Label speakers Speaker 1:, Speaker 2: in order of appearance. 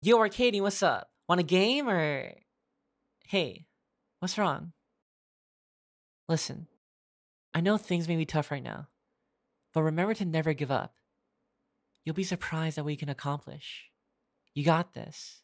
Speaker 1: Yo, Arcady, what's up? Want a game or. Hey, what's wrong? Listen, I know things may be tough right now, but remember to never give up. You'll be surprised at what you can accomplish. You got this.